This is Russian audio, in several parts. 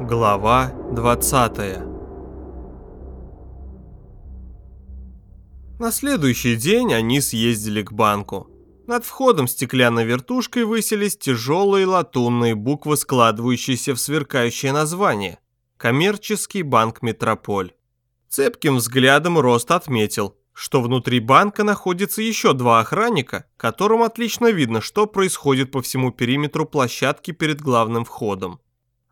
Глава 20 На следующий день они съездили к банку. Над входом стеклянной вертушкой высились тяжелые латунные буквы, складывающиеся в сверкающее название «Коммерческий банк Метрополь». Цепким взглядом Рост отметил, что внутри банка находится еще два охранника, которым отлично видно, что происходит по всему периметру площадки перед главным входом.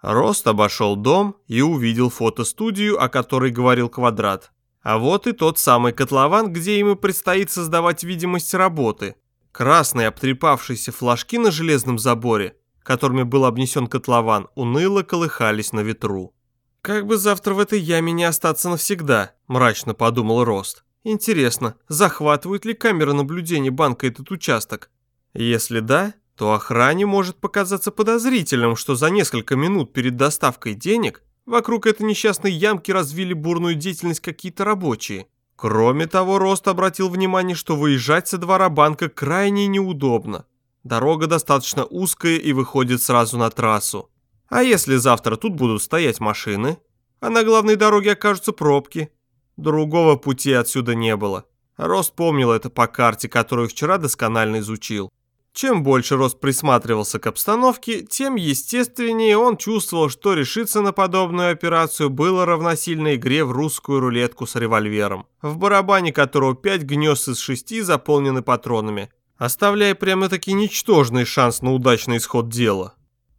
Рост обошел дом и увидел фотостудию, о которой говорил Квадрат. А вот и тот самый котлован, где ему предстоит создавать видимость работы. Красные обтрепавшиеся флажки на железном заборе, которыми был обнесен котлован, уныло колыхались на ветру. «Как бы завтра в этой яме не остаться навсегда», – мрачно подумал Рост. «Интересно, захватывают ли камеры наблюдения банка этот участок? Если да, то охране может показаться подозрительным, что за несколько минут перед доставкой денег вокруг этой несчастной ямки развили бурную деятельность какие-то рабочие. Кроме того, Рост обратил внимание, что выезжать со двора банка крайне неудобно. Дорога достаточно узкая и выходит сразу на трассу. А если завтра тут будут стоять машины, а на главной дороге окажутся пробки? Другого пути отсюда не было. Рост помнил это по карте, которую вчера досконально изучил. Чем больше Рос присматривался к обстановке, тем естественнее он чувствовал, что решиться на подобную операцию было равносильно игре в русскую рулетку с револьвером, в барабане которого пять гнезд из шести заполнены патронами, оставляя прямо-таки ничтожный шанс на удачный исход дела.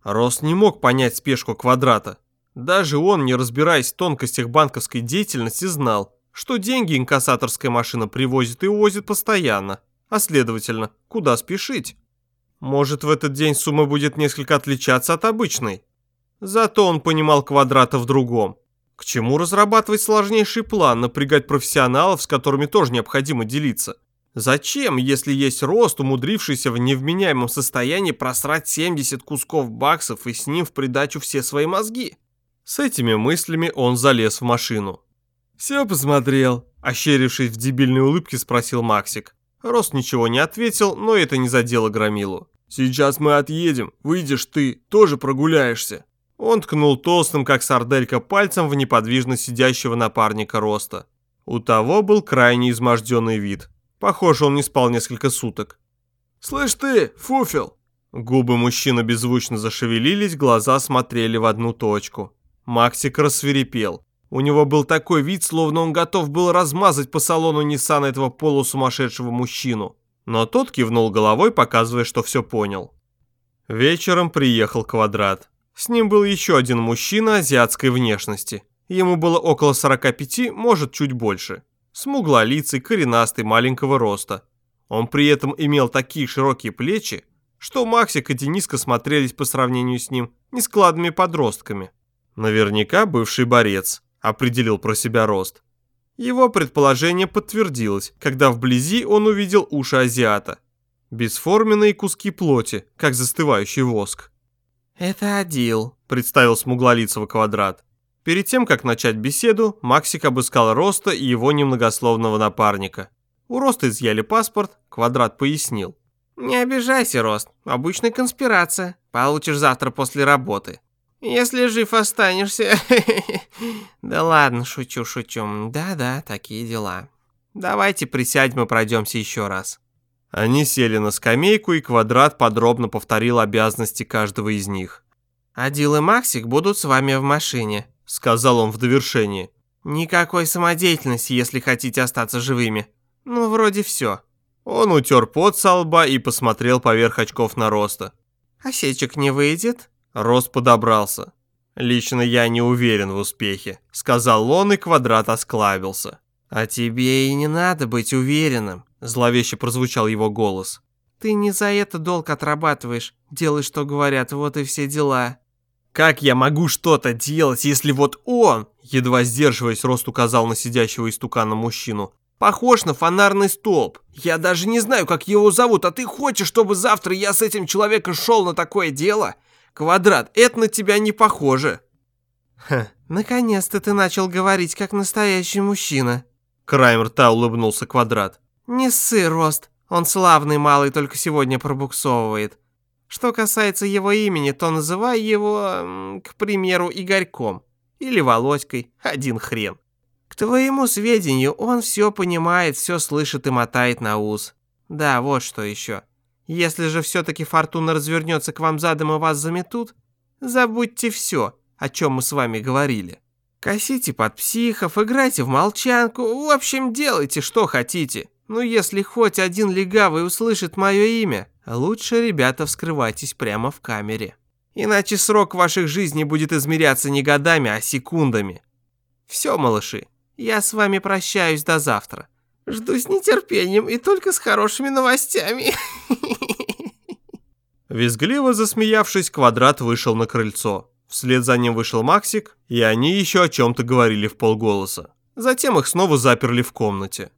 Рос не мог понять спешку квадрата. Даже он, не разбираясь в тонкостях банковской деятельности, знал, что деньги инкассаторская машина привозит и увозит постоянно, а следовательно, куда спешить. Может, в этот день сумма будет несколько отличаться от обычной. Зато он понимал квадрата в другом. К чему разрабатывать сложнейший план, напрягать профессионалов, с которыми тоже необходимо делиться? Зачем, если есть рост, умудрившийся в невменяемом состоянии просрать 70 кусков баксов и с ним в придачу все свои мозги? С этими мыслями он залез в машину. «Все посмотрел», – ощерившись в дебильной улыбке, спросил Максик. Рост ничего не ответил, но это не задело Громилу. «Сейчас мы отъедем, выйдешь ты, тоже прогуляешься». Он ткнул толстым, как сарделька, пальцем в неподвижно сидящего напарника Роста. У того был крайне изможденный вид. Похоже, он не спал несколько суток. «Слышь ты, фуфел!» Губы мужчины беззвучно зашевелились, глаза смотрели в одну точку. Максик рассверепел. У него был такой вид, словно он готов был размазать по салону Ниссана этого полусумасшедшего мужчину. Но тот кивнул головой, показывая, что все понял. Вечером приехал Квадрат. С ним был еще один мужчина азиатской внешности. Ему было около 45, может чуть больше. Смуглолицый, коренастый, маленького роста. Он при этом имел такие широкие плечи, что Максик и Дениска смотрелись по сравнению с ним нескладными подростками. Наверняка бывший борец, определил про себя Рост. Его предположение подтвердилось, когда вблизи он увидел уши азиата. Бесформенные куски плоти, как застывающий воск. «Это Адил», — представил смуглолицего квадрат. Перед тем, как начать беседу, Максик обыскал Роста и его немногословного напарника. У Роста изъяли паспорт, квадрат пояснил. «Не обижайся, Рост, обычная конспирация. Получишь завтра после работы. Если жив останешься. Да ладно, шучу, шучу. Да-да, такие дела. Давайте присядем и пройдемся еще раз. Они сели на скамейку, и Квадрат подробно повторил обязанности каждого из них. «Адил и Максик будут с вами в машине», — сказал он в довершении. «Никакой самодеятельности, если хотите остаться живыми. Ну, вроде все». Он утер пот со лба и посмотрел поверх очков на Роста. «Осечек не выйдет?» Рост подобрался. «Лично я не уверен в успехе», — сказал он, и квадрат осклабился. «А тебе и не надо быть уверенным», — зловеще прозвучал его голос. «Ты не за это долг отрабатываешь, делай, что говорят, вот и все дела». «Как я могу что-то делать, если вот он, едва сдерживаясь, Рост указал на сидящего истукана мужчину, похож на фонарный столб. Я даже не знаю, как его зовут, а ты хочешь, чтобы завтра я с этим человеком шел на такое дело? Квадрат, это на тебя не похоже. Ха, наконец-то ты начал говорить как настоящий мужчина. Краем рта улыбнулся Квадрат. Не ссы, Рост. Он славный малый, только сегодня пробуксовывает. Что касается его имени, то называй его, к примеру, Игорьком. Или Володькой. Один хрен. К твоему сведению, он все понимает, все слышит и мотает на ус. Да, вот что еще. Если же все-таки фортуна развернется к вам задом и вас заметут, забудьте все, о чем мы с вами говорили. Косите под психов, играйте в молчанку, в общем, делайте, что хотите. Но если хоть один легавый услышит мое имя, лучше, ребята, вскрывайтесь прямо в камере. Иначе срок ваших жизней будет измеряться не годами, а секундами. Все, малыши, я с вами прощаюсь до завтра. Жду с нетерпением и только с хорошими новостями. Визгливо засмеявшись, Квадрат вышел на крыльцо. Вслед за ним вышел Максик, и они еще о чем-то говорили в полголоса. Затем их снова заперли в комнате.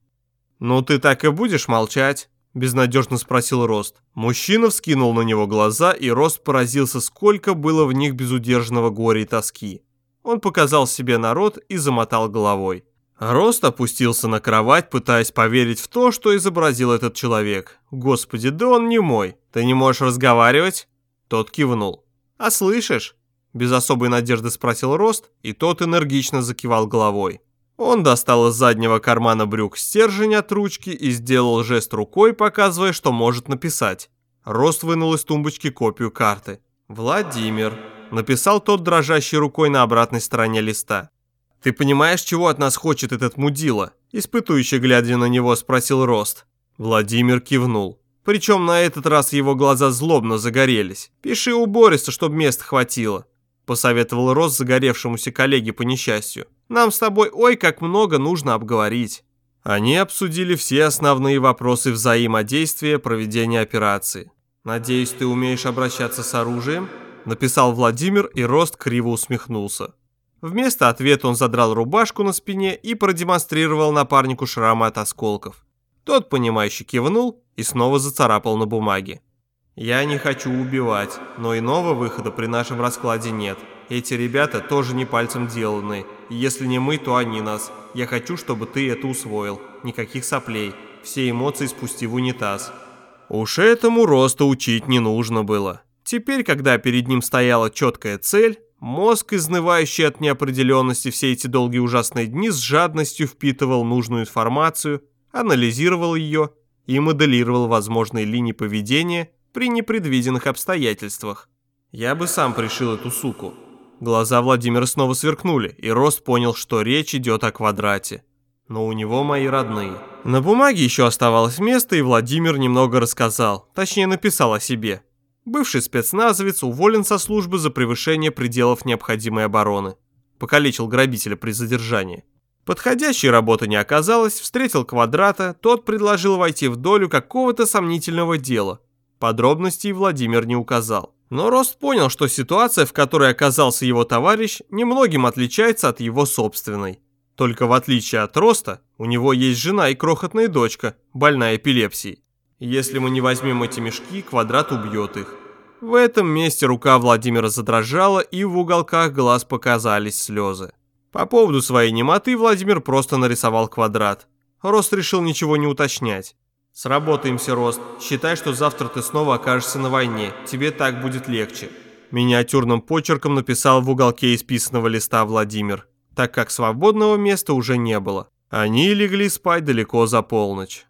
«Ну ты так и будешь молчать?» – безнадежно спросил Рост. Мужчина вскинул на него глаза, и Рост поразился, сколько было в них безудержного горя и тоски. Он показал себе народ и замотал головой. Рост опустился на кровать, пытаясь поверить в то, что изобразил этот человек. «Господи, да он не мой. Ты не можешь разговаривать?» Тот кивнул. «А слышишь?» Без особой надежды спросил Рост, и тот энергично закивал головой. Он достал из заднего кармана брюк стержень от ручки и сделал жест рукой, показывая, что может написать. Рост вынул из тумбочки копию карты. «Владимир», — написал тот дрожащей рукой на обратной стороне листа. «Ты понимаешь, чего от нас хочет этот мудила?» Испытующе глядя на него, спросил Рост. Владимир кивнул. Причем на этот раз его глаза злобно загорелись. «Пиши убористо, чтобы места хватило», посоветовал Рост загоревшемуся коллеге по несчастью. «Нам с тобой ой как много нужно обговорить». Они обсудили все основные вопросы взаимодействия проведения операции. «Надеюсь, ты умеешь обращаться с оружием?» написал Владимир, и Рост криво усмехнулся. Вместо ответа он задрал рубашку на спине и продемонстрировал напарнику шрамы от осколков. Тот, понимающе кивнул и снова зацарапал на бумаге. «Я не хочу убивать, но иного выхода при нашем раскладе нет. Эти ребята тоже не пальцем деланы, и если не мы, то они нас. Я хочу, чтобы ты это усвоил. Никаких соплей. Все эмоции спусти в унитаз». Уж этому роста учить не нужно было. Теперь, когда перед ним стояла четкая цель, Мозг, изнывающий от неопределенности все эти долгие ужасные дни, с жадностью впитывал нужную информацию, анализировал ее и моделировал возможные линии поведения при непредвиденных обстоятельствах. «Я бы сам пришил эту суку». Глаза Владимира снова сверкнули, и Рост понял, что речь идет о квадрате. Но у него мои родные. На бумаге еще оставалось место, и Владимир немного рассказал, точнее написал о себе. Бывший спецназовец уволен со службы за превышение пределов необходимой обороны. Покалечил грабителя при задержании. Подходящей работы не оказалось, встретил квадрата, тот предложил войти в долю какого-то сомнительного дела. Подробностей Владимир не указал. Но Рост понял, что ситуация, в которой оказался его товарищ, немногим отличается от его собственной. Только в отличие от Роста, у него есть жена и крохотная дочка, больная эпилепсией. Если мы не возьмем эти мешки, квадрат убьет их. В этом месте рука Владимира задрожала, и в уголках глаз показались слезы. По поводу своей немоты Владимир просто нарисовал квадрат. Рост решил ничего не уточнять. «Сработаемся, Рост. Считай, что завтра ты снова окажешься на войне. Тебе так будет легче». Миниатюрным почерком написал в уголке исписанного листа Владимир, так как свободного места уже не было. Они легли спать далеко за полночь.